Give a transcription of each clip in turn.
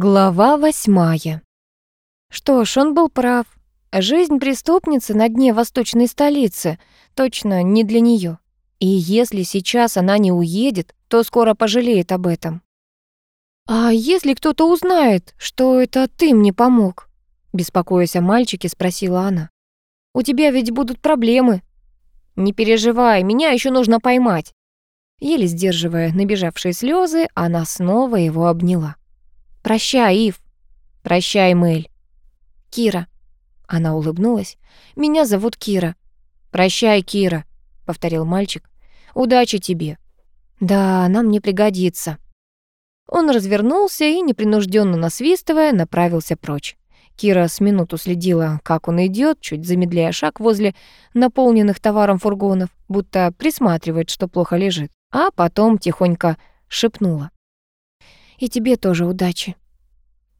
Глава восьмая. Что ж, он был прав. Жизнь преступницы на дне восточной столицы точно не для нее. И если сейчас она не уедет, то скоро пожалеет об этом. «А если кто-то узнает, что это ты мне помог?» Беспокоясь о мальчике, спросила она. «У тебя ведь будут проблемы». «Не переживай, меня еще нужно поймать». Еле сдерживая набежавшие слезы, она снова его обняла. «Прощай, Ив». «Прощай, Мэль». «Кира». Она улыбнулась. «Меня зовут Кира». «Прощай, Кира», — повторил мальчик. «Удачи тебе». «Да, нам мне пригодится». Он развернулся и, непринужденно насвистывая, направился прочь. Кира с минуту следила, как он идет, чуть замедляя шаг возле наполненных товаром фургонов, будто присматривает, что плохо лежит, а потом тихонько шепнула. И тебе тоже удачи».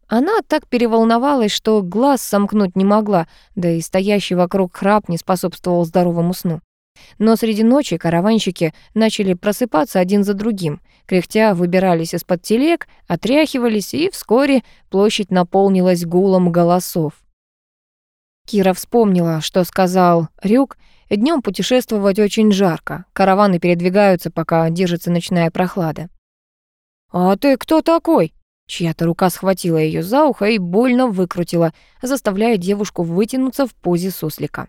Она так переволновалась, что глаз сомкнуть не могла, да и стоящий вокруг храп не способствовал здоровому сну. Но среди ночи караванщики начали просыпаться один за другим, кряхтя выбирались из-под телег, отряхивались, и вскоре площадь наполнилась гулом голосов. Кира вспомнила, что сказал Рюк, днем путешествовать очень жарко, караваны передвигаются, пока держится ночная прохлада. «А ты кто такой?» Чья-то рука схватила ее за ухо и больно выкрутила, заставляя девушку вытянуться в позе суслика.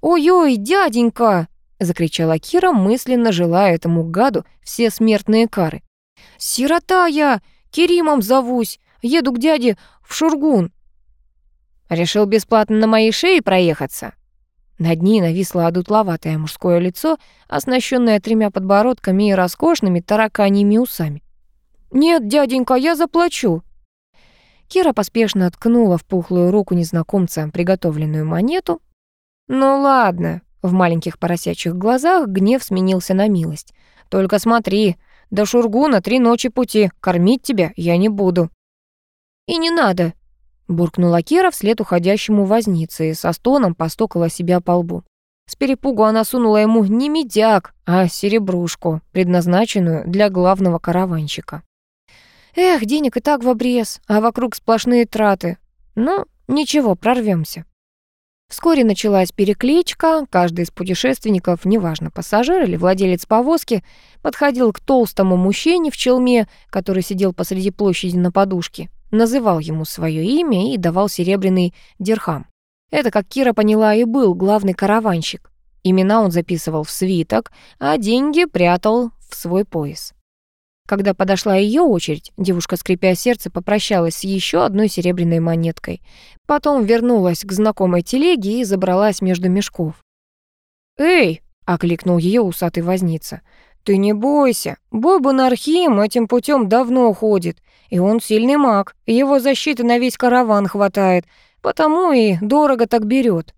«Ой-ой, дяденька!» — закричала Кира, мысленно желая этому гаду все смертные кары. «Сирота я! Керимом зовусь! Еду к дяде в Шургун!» «Решил бесплатно на моей шее проехаться?» Над ней нависло одутловатое мужское лицо, оснащенное тремя подбородками и роскошными тараканьими усами. «Нет, дяденька, я заплачу». Кира поспешно ткнула в пухлую руку незнакомца приготовленную монету. «Ну ладно», — в маленьких поросячьих глазах гнев сменился на милость. «Только смотри, до Шургуна три ночи пути, кормить тебя я не буду». «И не надо», — буркнула Кира вслед уходящему вознице и со стоном постукала себя по лбу. С перепугу она сунула ему не медяк, а серебрушку, предназначенную для главного караванщика. Эх, денег и так в обрез, а вокруг сплошные траты. Ну, ничего, прорвемся. Вскоре началась перекличка, каждый из путешественников, неважно, пассажир или владелец повозки, подходил к толстому мужчине в челме, который сидел посреди площади на подушке, называл ему свое имя и давал серебряный дирхам. Это, как Кира поняла, и был главный караванщик. Имена он записывал в свиток, а деньги прятал в свой пояс. Когда подошла ее очередь, девушка, скрипя сердце, попрощалась с еще одной серебряной монеткой. Потом вернулась к знакомой телеге и забралась между мешков. «Эй!» — окликнул ее усатый возница. «Ты не бойся, Бобун Архим этим путем давно ходит, и он сильный маг, его защиты на весь караван хватает, потому и дорого так берет.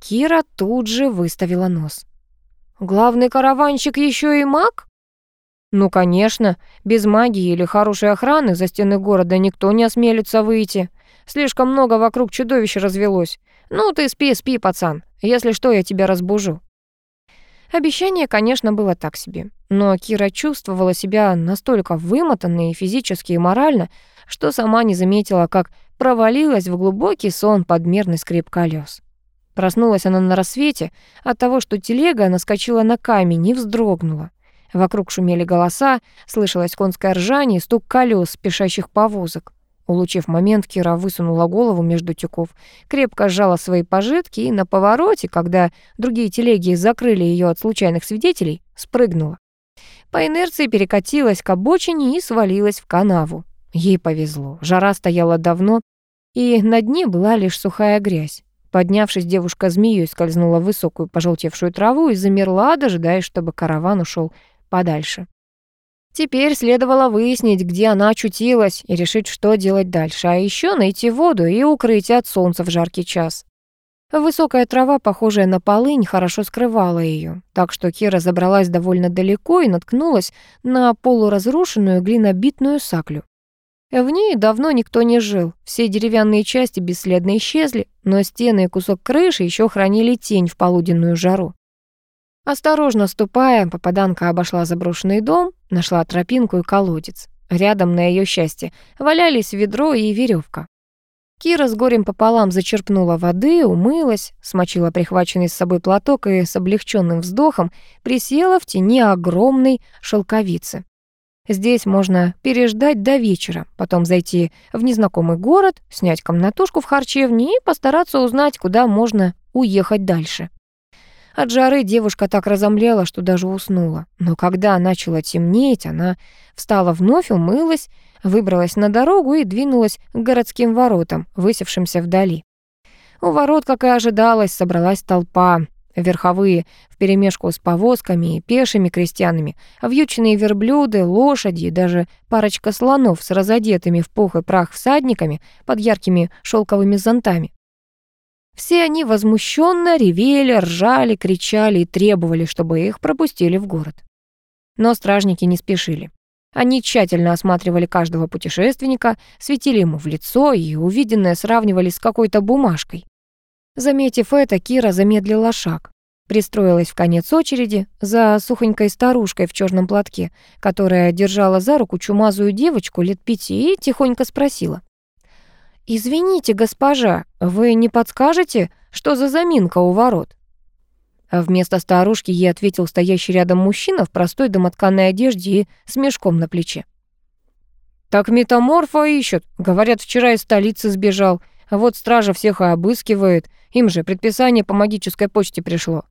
Кира тут же выставила нос. «Главный караванщик еще и маг?» Ну, конечно, без магии или хорошей охраны за стены города никто не осмелится выйти. Слишком много вокруг чудовищ развелось. Ну, ты спи, спи, пацан. Если что, я тебя разбужу. Обещание, конечно, было так себе. Но Кира чувствовала себя настолько вымотанной физически, и морально, что сама не заметила, как провалилась в глубокий сон под мерный скрип колес. Проснулась она на рассвете от того, что телега наскочила на камень и вздрогнула. Вокруг шумели голоса, слышалось конское ржание и стук колес спешащих повозок. Улучив момент, Кира высунула голову между тюков, крепко сжала свои пожитки и на повороте, когда другие телеги закрыли ее от случайных свидетелей, спрыгнула. По инерции перекатилась к обочине и свалилась в канаву. Ей повезло, жара стояла давно, и на дне была лишь сухая грязь. Поднявшись, девушка змеей скользнула в высокую пожелтевшую траву и замерла, дожидаясь, чтобы караван ушел подальше. Теперь следовало выяснить, где она очутилась, и решить, что делать дальше, а еще найти воду и укрытие от солнца в жаркий час. Высокая трава, похожая на полынь, хорошо скрывала ее, так что Кира забралась довольно далеко и наткнулась на полуразрушенную глинобитную саклю. В ней давно никто не жил, все деревянные части бесследно исчезли, но стены и кусок крыши еще хранили тень в полуденную жару. Осторожно ступая, попаданка обошла заброшенный дом, нашла тропинку и колодец. Рядом, на ее счастье, валялись ведро и веревка. Кира с горем пополам зачерпнула воды, умылась, смочила прихваченный с собой платок и с облегченным вздохом присела в тени огромной шелковицы. Здесь можно переждать до вечера, потом зайти в незнакомый город, снять комнатушку в харчевне и постараться узнать, куда можно уехать дальше. От жары девушка так разомлела, что даже уснула. Но когда начало темнеть, она встала вновь, умылась, выбралась на дорогу и двинулась к городским воротам, высевшимся вдали. У ворот, как и ожидалось, собралась толпа. Верховые вперемешку с повозками и пешими крестьянами, вьючные верблюды, лошади и даже парочка слонов с разодетыми в пух и прах всадниками под яркими шелковыми зонтами. Все они возмущенно ревели, ржали, кричали и требовали, чтобы их пропустили в город. Но стражники не спешили. Они тщательно осматривали каждого путешественника, светили ему в лицо и увиденное сравнивали с какой-то бумажкой. Заметив это, Кира замедлила шаг, пристроилась в конец очереди за сухонькой старушкой в черном платке, которая держала за руку чумазую девочку лет пяти и тихонько спросила. «Извините, госпожа, вы не подскажете, что за заминка у ворот?» А вместо старушки ей ответил стоящий рядом мужчина в простой домотканной одежде и с мешком на плече. «Так метаморфа ищут. Говорят, вчера из столицы сбежал. А вот стража всех и обыскивает. Им же предписание по магической почте пришло».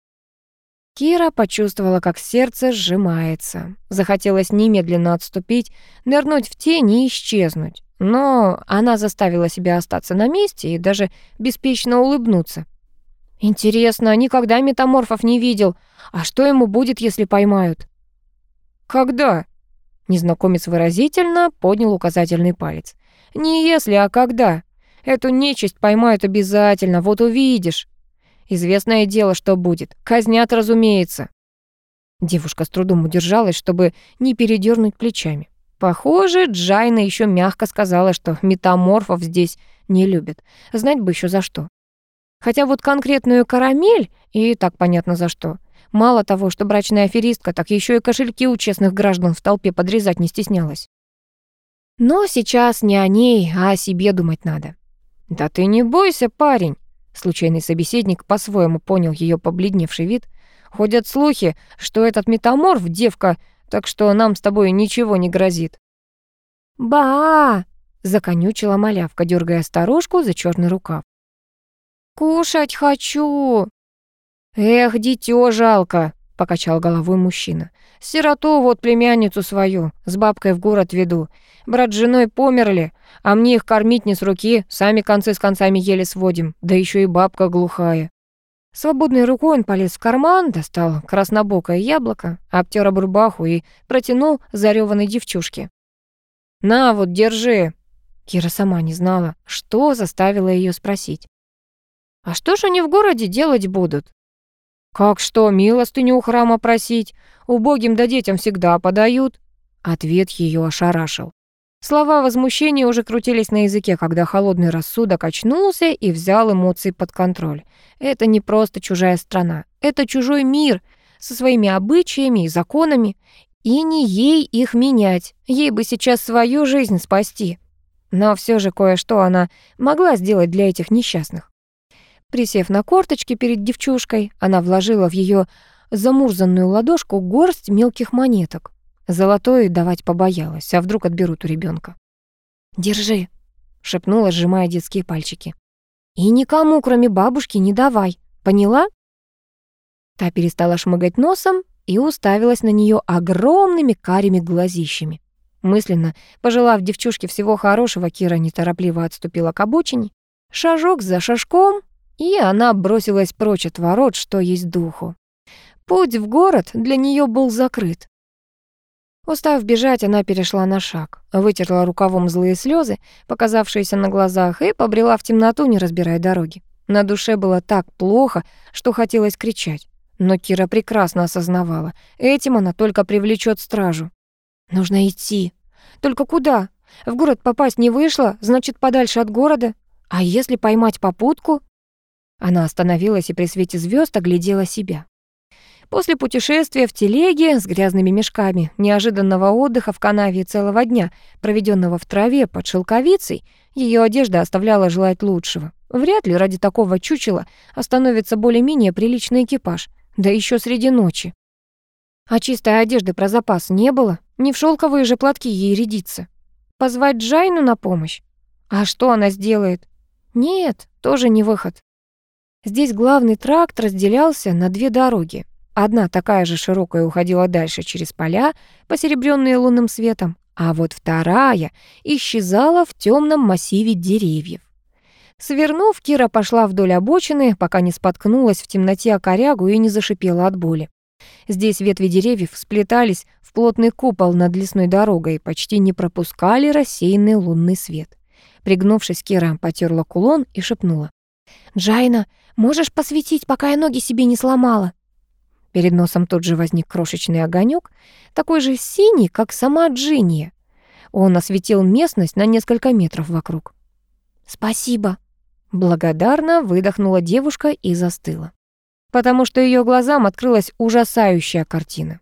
Кира почувствовала, как сердце сжимается. Захотелось немедленно отступить, нырнуть в тень и исчезнуть. Но она заставила себя остаться на месте и даже беспечно улыбнуться. Интересно, никогда метаморфов не видел. А что ему будет, если поймают? Когда? Незнакомец выразительно поднял указательный палец. Не если, а когда. Эту нечисть поймают обязательно, вот увидишь. Известное дело, что будет. Казнят, разумеется. Девушка с трудом удержалась, чтобы не передернуть плечами. Похоже, Джайна еще мягко сказала, что метаморфов здесь не любят. Знать бы еще за что. Хотя вот конкретную карамель, и так понятно за что. Мало того, что брачная аферистка, так еще и кошельки у честных граждан в толпе подрезать не стеснялась. Но сейчас не о ней, а о себе думать надо. «Да ты не бойся, парень!» Случайный собеседник по-своему понял ее побледневший вид. «Ходят слухи, что этот метаморф — девка так что нам с тобой ничего не грозит». «Ба!» — законючила малявка, дергая старушку за черный рукав. «Кушать хочу!» «Эх, дитё жалко!» — покачал головой мужчина. «Сироту вот племянницу свою с бабкой в город веду. Брат с женой померли, а мне их кормить не с руки, сами концы с концами еле сводим, да еще и бабка глухая. Свободной рукой он полез в карман, достал краснобокое яблоко, обтер об рубаху и протянул зарёванной девчушке. «На, вот, держи!» Кира сама не знала, что заставило ее спросить. «А что же они в городе делать будут?» «Как что, милостыню у храма просить? Убогим да детям всегда подают». Ответ ее ошарашил. Слова возмущения уже крутились на языке, когда холодный рассудок очнулся и взял эмоции под контроль. Это не просто чужая страна, это чужой мир со своими обычаями и законами, и не ей их менять, ей бы сейчас свою жизнь спасти. Но все же кое-что она могла сделать для этих несчастных. Присев на корточки перед девчушкой, она вложила в ее замурзанную ладошку горсть мелких монеток. Золотой давать побоялась, а вдруг отберут у ребенка. «Держи», — шепнула, сжимая детские пальчики. «И никому, кроме бабушки, не давай. Поняла?» Та перестала шмыгать носом и уставилась на нее огромными карими глазищами. Мысленно, пожелав девчушке всего хорошего, Кира неторопливо отступила к обочине. Шажок за шажком, и она бросилась прочь от ворот, что есть духу. Путь в город для нее был закрыт. Устав бежать, она перешла на шаг, вытерла рукавом злые слезы, показавшиеся на глазах, и побрела в темноту, не разбирая дороги. На душе было так плохо, что хотелось кричать. Но Кира прекрасно осознавала, этим она только привлечет стражу. Нужно идти. Только куда? В город попасть не вышло, значит, подальше от города. А если поймать попутку? Она остановилась и при свете звезд оглядела себя. После путешествия в телеге с грязными мешками, неожиданного отдыха в канаве целого дня, проведенного в траве под шелковицей, ее одежда оставляла желать лучшего. Вряд ли ради такого чучела остановится более-менее приличный экипаж, да еще среди ночи. А чистой одежды про запас не было, не в шелковые же платки ей рядиться. Позвать Джайну на помощь? А что она сделает? Нет, тоже не выход. Здесь главный тракт разделялся на две дороги. Одна такая же широкая уходила дальше через поля, посеребрённые лунным светом, а вот вторая исчезала в темном массиве деревьев. Свернув, Кира пошла вдоль обочины, пока не споткнулась в темноте о корягу и не зашипела от боли. Здесь ветви деревьев сплетались в плотный купол над лесной дорогой и почти не пропускали рассеянный лунный свет. Пригнувшись, Кира потерла кулон и шепнула. «Джайна, можешь посветить, пока я ноги себе не сломала?» Перед носом тут же возник крошечный огонек, такой же синий, как сама Джинния. Он осветил местность на несколько метров вокруг. «Спасибо», — благодарно выдохнула девушка и застыла, потому что ее глазам открылась ужасающая картина.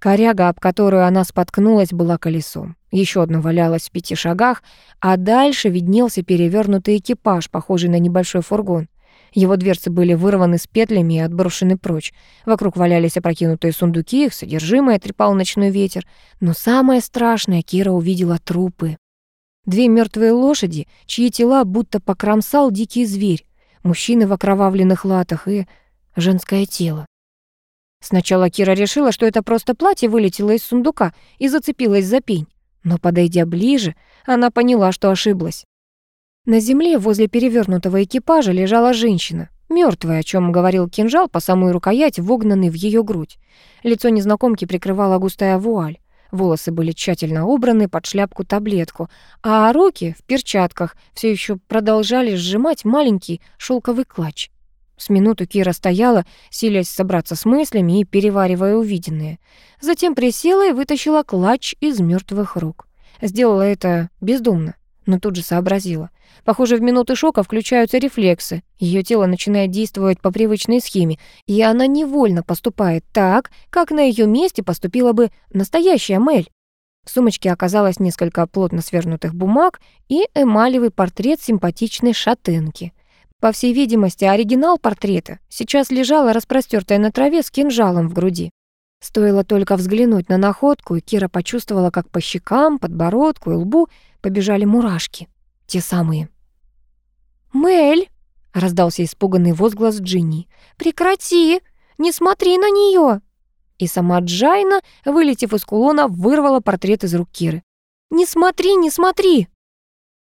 Коряга, об которую она споткнулась, была колесом. Еще одно валялось в пяти шагах, а дальше виднелся перевернутый экипаж, похожий на небольшой фургон. Его дверцы были вырваны с петлями и отброшены прочь. Вокруг валялись опрокинутые сундуки, их содержимое трепал ночной ветер. Но самое страшное, Кира увидела трупы. Две мертвые лошади, чьи тела будто покромсал дикий зверь, мужчины в окровавленных латах и женское тело. Сначала Кира решила, что это просто платье вылетело из сундука и зацепилось за пень. Но, подойдя ближе, она поняла, что ошиблась. На земле возле перевернутого экипажа лежала женщина, мертвая, о чем говорил кинжал по самую рукоять, вогнанный в ее грудь. Лицо незнакомки прикрывала густая вуаль. Волосы были тщательно убраны под шляпку-таблетку, а руки в перчатках все еще продолжали сжимать маленький шелковый клатч. С минуту Кира стояла, силясь собраться с мыслями и переваривая увиденное. Затем присела и вытащила клатч из мертвых рук. Сделала это бездумно, но тут же сообразила. Похоже, в минуты шока включаются рефлексы. Ее тело начинает действовать по привычной схеме, и она невольно поступает так, как на ее месте поступила бы настоящая Мэль. В сумочке оказалось несколько плотно свернутых бумаг и эмалевый портрет симпатичной шатенки — по всей видимости, оригинал портрета сейчас лежала распростёртая на траве с кинжалом в груди. Стоило только взглянуть на находку, и Кира почувствовала, как по щекам, подбородку и лбу побежали мурашки. Те самые. «Мэль!» — раздался испуганный возглас Джинни. «Прекрати! Не смотри на неё!» И сама Джайна, вылетев из кулона, вырвала портрет из рук Киры. «Не смотри, не смотри!»